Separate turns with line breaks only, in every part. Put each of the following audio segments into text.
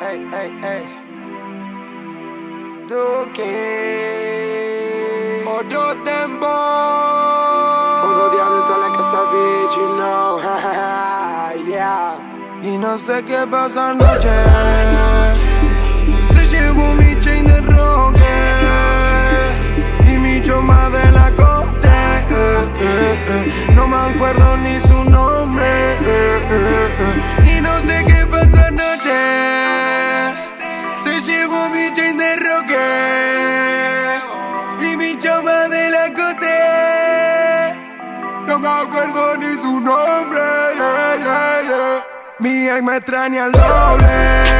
ey, ey, ey. Duque. Odo Dembo.
Odo diablo está en la casa, bitch, you know. yeah.
Y no sé qué pasa anoche. Acuerdo ni su nombre. yeah, yeah, yeah. Mi ex me extraña al doble.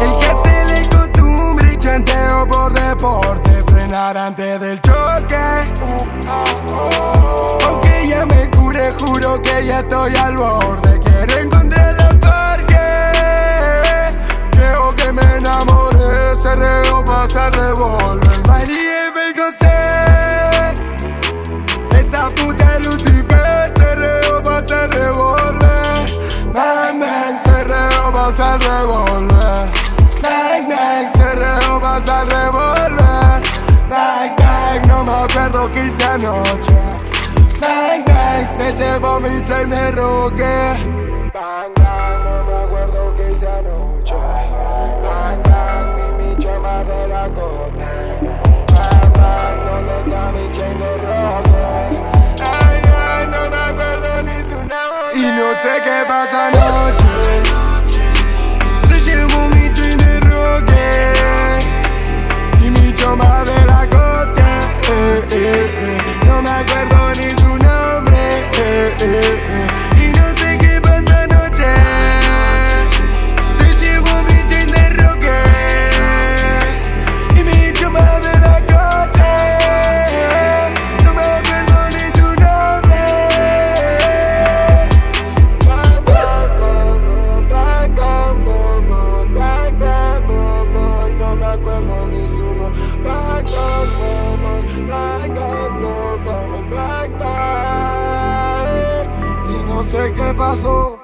El que hace la costumbre y chanteo por deporte. Frenar antes del choque. Aunque ya me cure, juro que ya estoy al borde. Quiero encontrar la parque. Creo que me enamoré. Se reo pasa revólver. María Belgocé. Pasa revólver. Bang, bang. Se reo pasa revólver. Bang, bang. No me acuerdo qué hice anoche. Bang, bang. Se llevó mi chain de roque.
Bang, bang, no me acuerdo qué hice anoche. Bang, bang, mi mi chama de la costa. Bang, bang, ¿dónde está mi chain de roque?
Ay, ay, no me acuerdo ni su nombre. Y no sé qué pasa, no. pasó?